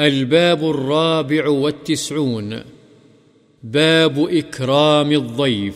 الباب الرابع والتسعون. باب إكرام الضيف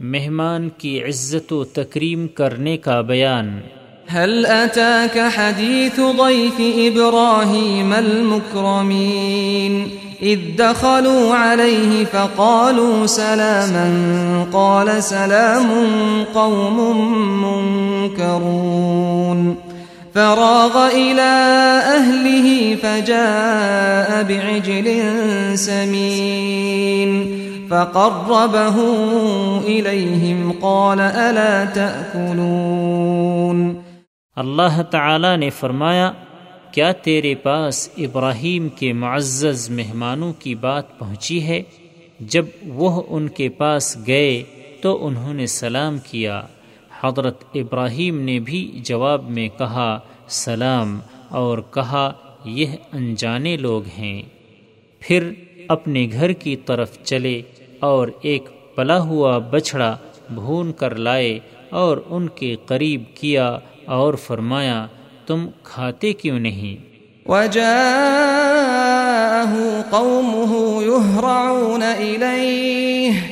مہمان کی عزت و تکریم کرنے کا بیان. هل أتاك حديث ضيف إبراهيم المكرمين؟ إذ دخلوا عليه فقالوا سلاما. قال سلام قوم منكرون. فراغ إلى أهله فجاء بعجل سمين فقربه إليهم قال ألا تأكلون اللہ تعالی نے فرمایا، کیا تیرے پاس ابراہیم کے معزز مہمانوں کی بات پہنچی ہے؟ جب وہ ان کے پاس گئے تو انہوں نے سلام کیا۔ حضرت ابراہیم نے بھی جواب میں کہا، سلام، اور کہا، یہ انجانے لوگ ہیں۔ پھر اپنے گھر کی طرف چلے اور ایک پلا ہوا بچھڑا بھون کر لائے اور ان کے قریب کیا اور فرمایا، تم کھاتے کیوں نہیں؟ وجاءه قومه يهرعون إليه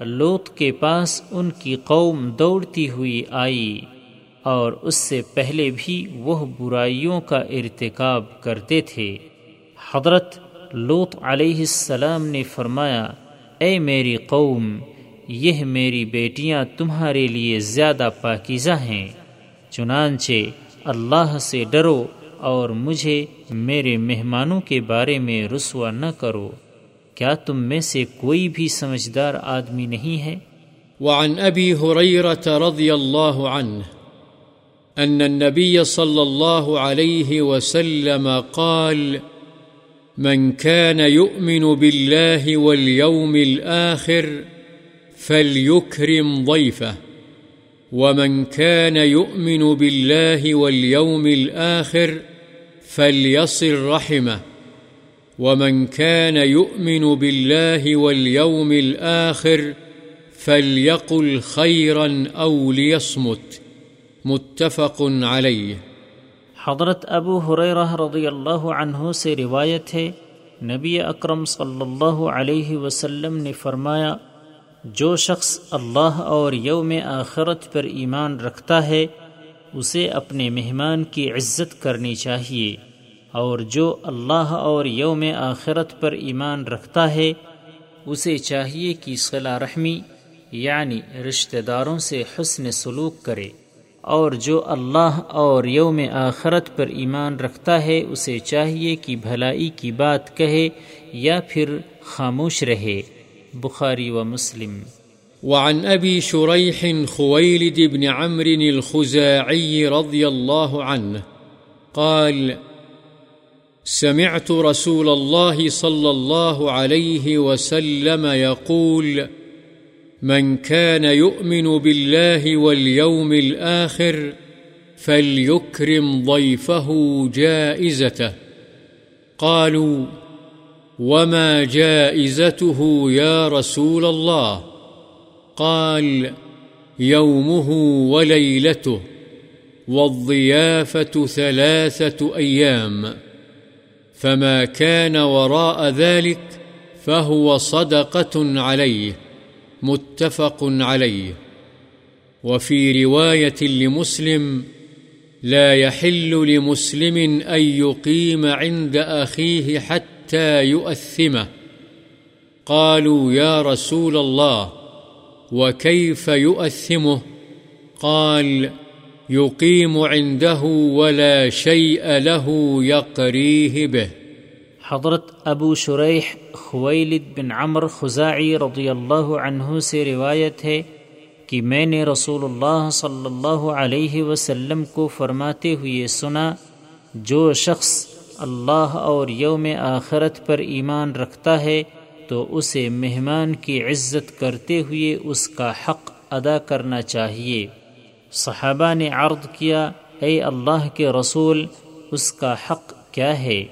لوت کے پاس ان کی قوم دوڑتی ہوئی آئی اور اس سے پہلے بھی وہ برائیوں کا ارتکاب کرتے تھے۔ حضرت لوت علیہ السلام نے فرمایا، اے میری قوم، یہ میری بیٹیاں تمہارے لیے زیادہ پاکیزہ ہیں، چنانچہ اللہ سے ڈرو اور مجھے میرے مہمانوں کے بارے میں رسوا نہ کرو۔ کیا تم میں سے کوئی بھی سمجھدار آدمی نہیں ہے؟ وعن أبي هريرة رضي الله عنه أن النبي صلى الله عليه وسلم قال، من كان يؤمن بالله واليوم الآخر فليكرم ضيفه ومن كان يؤمن بالله واليوم الآخر فليصل رحمه ومن كان يؤمن بالله واليوم الآخر فليقل خيرا أو ليصمت. متفق عليه. حضرت ابو حریرہ رضی اللہ عنہ سے روایت ہے، نبی اکرم صلی اللہ علیہ وسلم نے فرمایا، جو شخص اللہ اور یوم آخرت پر ایمان رکھتا ہے، اسے اپنے مہمان کی عزت کرنی چاہیے۔ اور جو اللہ اور یوم آخرت پر ایمان رکھتا ہے، اسے چاہیے کہ صلاح رحمی یعنی رشتہ داروں سے حسن سلوک کرے۔ اور جو اللہ اور یوم آخرت پر ایمان رکھتا ہے، اسے چاہیے کہ بھلائی کی بات کہے یا پھر خاموش رہے۔ بخاری و مسلم۔ وعن أبي شريح خويلد بن عمرو الخزاعي رضي الله عنه قال سمعت رسول الله صلى الله عليه وسلم يقول، من كان يؤمن بالله واليوم الآخر فليكرم ضيفه جائزته. قالوا، وما جائزته يا رسول الله؟ قال، يومه وليلته والضيافة ثلاثة أيام. فما كان وراء ذلك فهو صدقة عليه متفق عليه وفي رواية لمسلم لا يحل لمسلم أن يقيم عند أخيه حتى يؤثمه قالوا يا رسول الله وكيف يؤثمه قال يقيم عنده ولا شيء له يقريه به. حضرت ابو شریح خویلد بن عمر خزاعی رضی اللہ عنہ سے روایت ہے کہ میں نے رسول اللہ صلی اللہ علیہ وسلم کو فرماتے ہوئے سنا، جو شخص اللہ اور یوم آخرت پر ایمان رکھتا ہے تو اسے مہمان کی عزت کرتے ہوئے اس کا حق ادا کرنا چاہیے۔ صحابہ نے عرض کیا، اے اللہ کے رسول، اس کا حق کیا ہے؟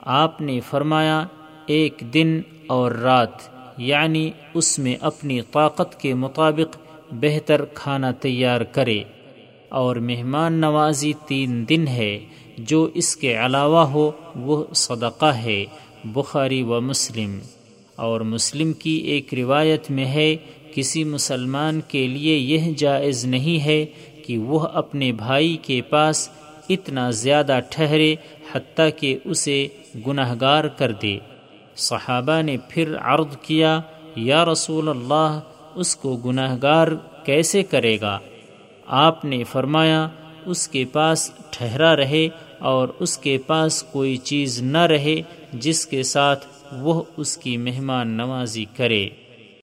آپ نے فرمایا، ایک دن اور رات یعنی اس میں اپنی طاقت کے مطابق بہتر کھانا تیار کرے۔ اور مہمان نوازی تین دن ہے، جو اس کے علاوہ ہو، وہ صدقہ ہے۔ بخاری و مسلم۔ اور مسلم کی ایک روایت میں ہے کسی مسلمان کے لیے یہ جائز نہیں ہے کہ وہ اپنے بھائی کے پاس اتنا زیادہ ٹھہرے حتیٰ کہ اسے گناہ گار کر دے۔ صحابہ نے پھر عرض کیا، یا رسول اللہ، اس کو گناہ گار کیسے کرے گا؟ آپ نے فرمایا، اس کے پاس ٹھہرا رہے اور اس کے پاس کوئی چیز نہ رہے جس کے ساتھ وہ اس کی مہمان نوازی کرے۔